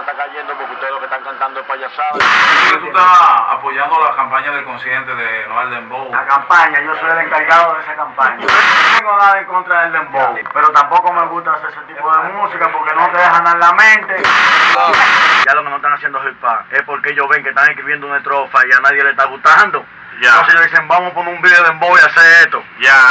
está cayendo porque ustedes lo que están cantando es payasada. tú estás apoyando la campaña del consciente de Noel Dembow. La campaña, yo soy el encargado de esa campaña. No tengo nada en contra del dembow, pero tampoco me gusta hacer ese tipo de música porque no te dejan en la mente. Ya lo que no están haciendo hip hop es porque ellos ven que están escribiendo una estrofa y a nadie le está gustando. Ya. Entonces ellos dicen, vamos a poner un video de Dembow y hacer esto. Ya.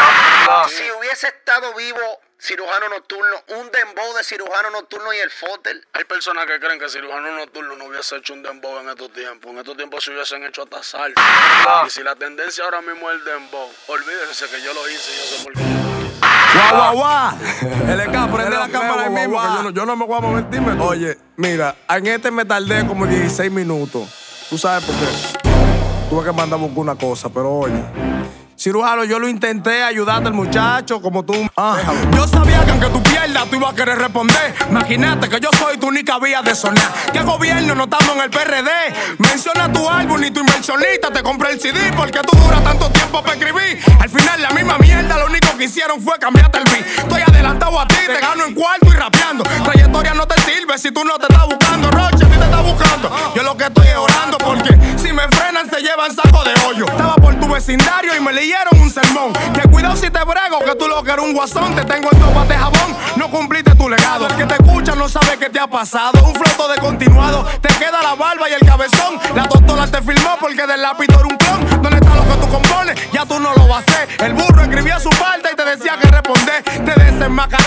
Si hubiese estado vivo cirujano nocturno, un dembow de cirujano nocturno y el fotel. Hay personas que creen que cirujano nocturno no hubiese hecho un dembow en estos tiempos. En estos tiempos se hubiesen hecho hasta salsa. Y si la tendencia ahora mismo es el dembow, olvídense que yo lo hice y yo sé por qué. Guau, guau, guau. LK, prende la cámara ahí mismo, yo no, yo no me voy a mover, dime tú. Oye, mira, en este me tardé como 16 minutos. ¿Tú sabes por qué? Tuve que mandar a buscar una cosa, pero oye. Cirujano, yo lo intenté ayudarte al muchacho como tú. Ah, Yo sabía que aunque tú pierdas, tú ibas a querer responder. Imagínate que yo soy tu única vía de sonar. ¿Qué gobierno no estamos en el PRD? Menciona tu álbum y tu inversionista te compré el CD porque tú duras tanto tiempo para escribir. Al final, la misma mierda, lo único que hicieron fue cambiarte el beat. Estoy adelantado a ti, te gano en cuarto y rapeando. Trayectoria no te sirve si tú no te estás buscando. Roche, a ti te está buscando. Yo lo que estoy es orando porque me frenan, se llevan saco de hoyo. Estaba por tu vecindario y me leyeron un sermón. Que cuidado si te brego, que tú lo que eres un guasón. Te tengo en topas de jabón, no cumpliste tu legado. El que te escucha no sabe qué te ha pasado. Un floto de continuado, te queda la barba y el cabezón. La doctora te filmó porque del lápiz eres un clon. ¿Dónde está lo que tú compones? Ya tú no lo vas a hacer. El burro escribía su parte y te decía que responder. Te desenmascaré,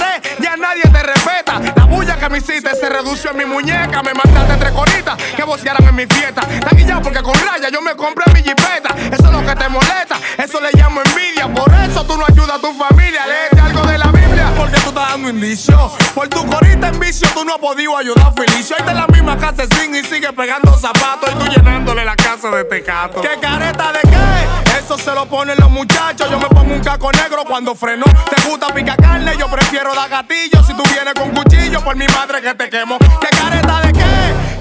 me hiciste se redució en mi muñeca. Me mandaste tres coritas que vocearan en mi fiesta. Está guillado porque con raya yo me compré mi jipeta. Eso es lo que te molesta, eso le llamo envidia. Por eso tú no ayudas a tu familia. Léete algo de la Biblia porque tú estás dando indicio. Por tu corita en vicio tú no has podido ayudar Felicio. Ahí está la misma casa sin y sigue pegando zapatos. Y tú llenándole la casa de tecato. ¿Qué careta de qué? Se lo ponen los muchachos. Yo me pongo un caco negro cuando freno. Te gusta pica carne, yo prefiero dar gatillo. Si tú vienes con cuchillo, por mi madre que te quemo. ¿Qué careta de?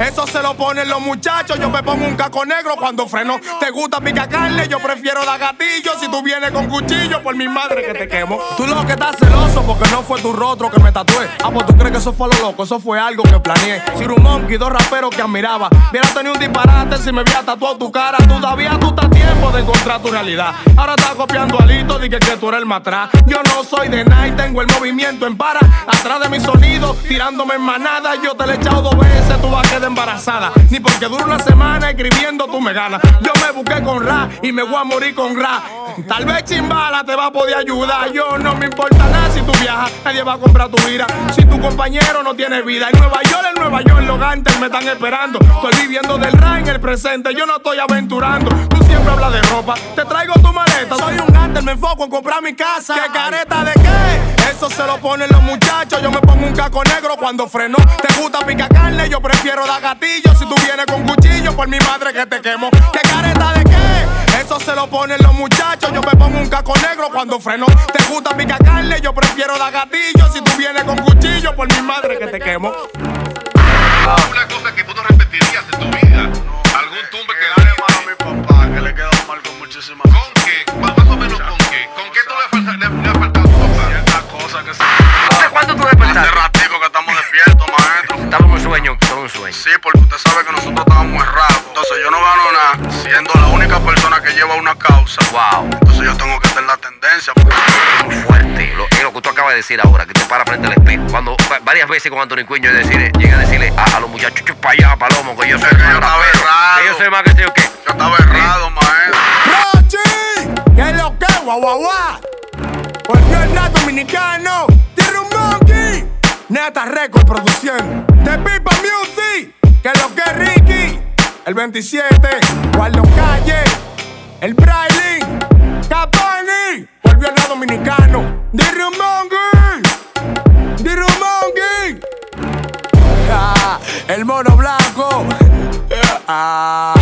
Eso se lo ponen los muchachos. Yo me pongo un caco negro cuando freno. Te gusta pica carne, yo prefiero dar gatillo. Si tú vienes con cuchillo, por mi madre que te quemo. Tú lo que estás celoso porque no fue tu rostro que me tatué. Ah, pues tú crees que eso fue lo loco, eso fue algo que planeé. Monkey, dos raperos que admiraba. Hubiera tenido un disparate si me hubiera tatuado tu cara. Todavía tú estás tiempo de encontrar tu realidad. Ahora estás copiando a Lito, di que, que tú eres el matrás. Yo no soy de night, tengo el movimiento en para. Atrás de mi sonido, tirándome en manada. Yo te le he echado dos veces, tú vas embarazada. Ni porque dura una semana escribiendo, tú me ganas. Yo me busqué con ra y me voy a morir con ra. Tal vez chimbala te va a poder ayudar. Yo no me importa nada si tú viajas, nadie va a comprar tu vida. Si tu compañero no tiene vida. En Nueva York, en Nueva York, los gantes me están esperando. Estoy viviendo del ra en el presente, yo no estoy aventurando. Tú siempre hablas de ropa, te traigo tu maleta. Soy un gantel, me enfoco en comprar mi casa. ¿Qué careta de qué? Eso se lo ponen los muchachos. Yo me pongo un caco negro cuando freno. Te gusta pica carne, yo prefiero dar gatillo. Si tú vienes con cuchillo, por mi madre que te quemo. ¿Qué careta de qué? Eso se lo ponen los muchachos. Yo me pongo un caco negro cuando freno. Te gusta pica carne, yo prefiero dar gatillo. Si tú vienes con cuchillo, por mi madre que te quemo. Una cosa que tú no nosotros estábamos errados. Entonces yo no gano nada siendo la única persona que lleva una causa. Wow, Entonces yo tengo que tener la tendencia. Muy fuerte. Lo, es lo que tú acabas de decir ahora, que te para frente al espejo. Cuando va- varias veces con Antonio Cuño yo decirle, llegué a decirle a, a los muchachos, "Chup pa' allá, palomo, que yo soy que más yo estaba rapero, errado. Que yo soy más que sé yo estaba errado, maestro. ¡Rochi! ¿Qué es lo que? Guau, guau, guau. Volvió el rap dominicano. Tierra un monkey. Neta Record produciendo. The Pipa Music. ¿Qué es lo que Ricky? El 27. Guardo Calle. El Brailin. Capani. Volvió el rap dominicano. Monkey. Tierra un monkey. Ah, el mono blanco. Ah,